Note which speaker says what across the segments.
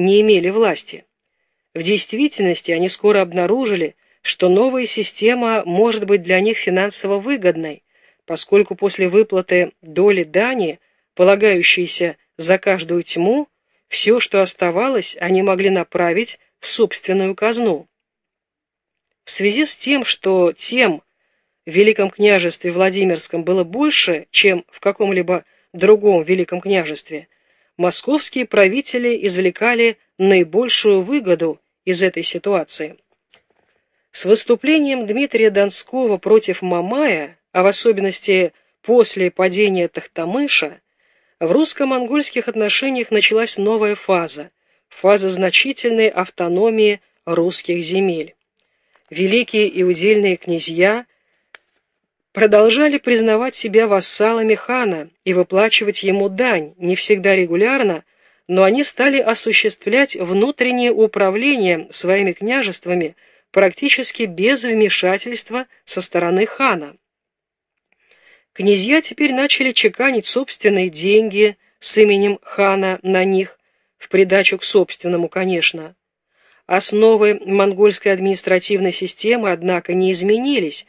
Speaker 1: не имели власти. В действительности они скоро обнаружили, что новая система может быть для них финансово выгодной, поскольку после выплаты доли дани, полагающейся за каждую тьму, все, что оставалось, они могли направить в собственную казну. В связи с тем, что тем в Великом княжестве Владимирском было больше, чем в каком-либо другом Великом княжестве, московские правители извлекали наибольшую выгоду из этой ситуации. С выступлением Дмитрия Донского против Мамая, а в особенности после падения Тахтамыша, в русско-монгольских отношениях началась новая фаза, фаза значительной автономии русских земель. Великие и удельные князья продолжали признавать себя вассалами хана и выплачивать ему дань, не всегда регулярно, но они стали осуществлять внутреннее управление своими княжествами практически без вмешательства со стороны хана. Князья теперь начали чеканить собственные деньги с именем хана на них, в придачу к собственному, конечно. Основы монгольской административной системы, однако, не изменились,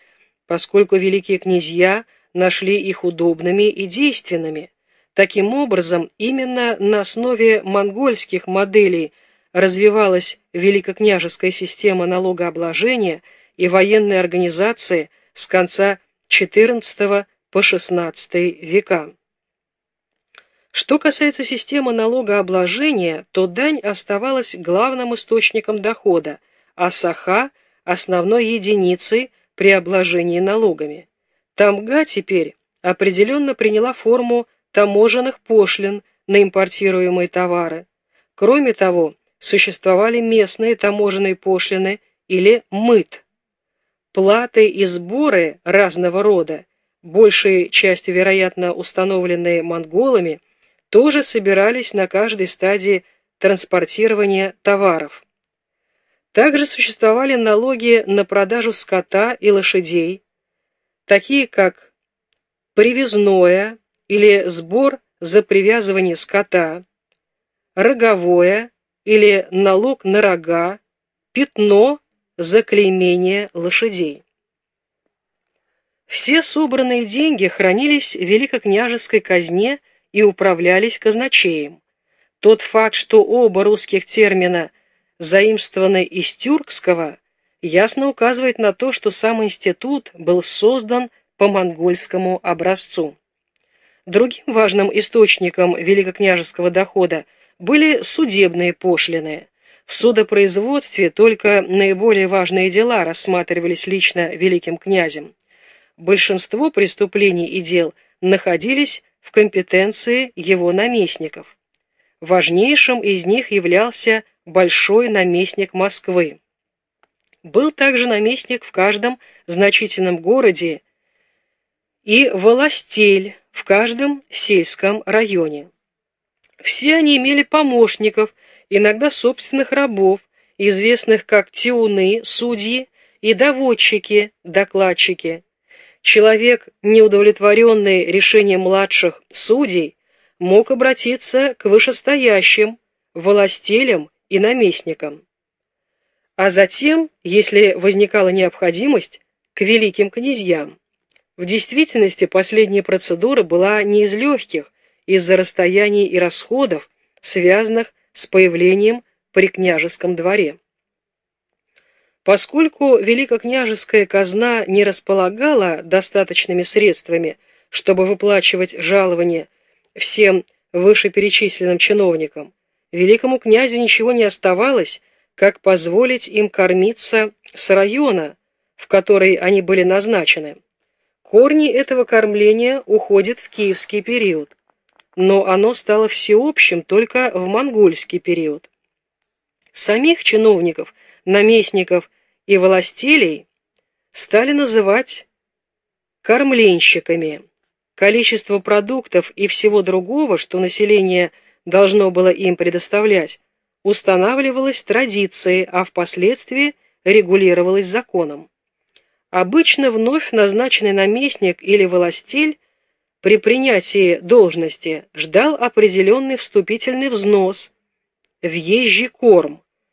Speaker 1: поскольку великие князья нашли их удобными и действенными. Таким образом, именно на основе монгольских моделей развивалась великокняжеская система налогообложения и военной организации с конца XIV по XVI века. Что касается системы налогообложения, то дань оставалась главным источником дохода, а саха – основной единицей при обложении налогами. Тамга теперь определенно приняла форму таможенных пошлин на импортируемые товары. Кроме того, существовали местные таможенные пошлины или мыт. Платы и сборы разного рода, большей частью, вероятно, установленные монголами, тоже собирались на каждой стадии транспортирования товаров. Также существовали налоги на продажу скота и лошадей, такие как привезное, или сбор за привязывание скота, роговое или налог на рога, пятно за клеймение лошадей. Все собранные деньги хранились в великокняжеской казне и управлялись казначеем. Тот факт, что оба русских термина заимствованы из тюркского, ясно указывает на то, что сам институт был создан по монгольскому образцу. Другим важным источником великокняжеского дохода были судебные пошлины. В судопроизводстве только наиболее важные дела рассматривались лично великим князем. Большинство преступлений и дел находились в компетенции его наместников. Важнейшим из них являлся большой наместник Москвы. Был также наместник в каждом значительном городе и властель, в каждом сельском районе. Все они имели помощников, иногда собственных рабов, известных как тиуны, судьи и доводчики, докладчики. Человек, неудовлетворенный решением младших судей, мог обратиться к вышестоящим, властелям и наместникам. А затем, если возникала необходимость, к великим князьям. В действительности последняя процедура была не из легких, из-за расстояний и расходов, связанных с появлением при княжеском дворе. Поскольку великокняжеская казна не располагала достаточными средствами, чтобы выплачивать жалования всем вышеперечисленным чиновникам, великому князю ничего не оставалось, как позволить им кормиться с района, в который они были назначены. Корни этого кормления уходят в киевский период, но оно стало всеобщим только в монгольский период. Самих чиновников, наместников и властелей стали называть кормленщиками. Количество продуктов и всего другого, что население должно было им предоставлять, устанавливалось традицией, а впоследствии регулировалось законом. Обычно вновь назначенный наместник или властель при принятии должности ждал определенный вступительный взнос, «въезжий корм»,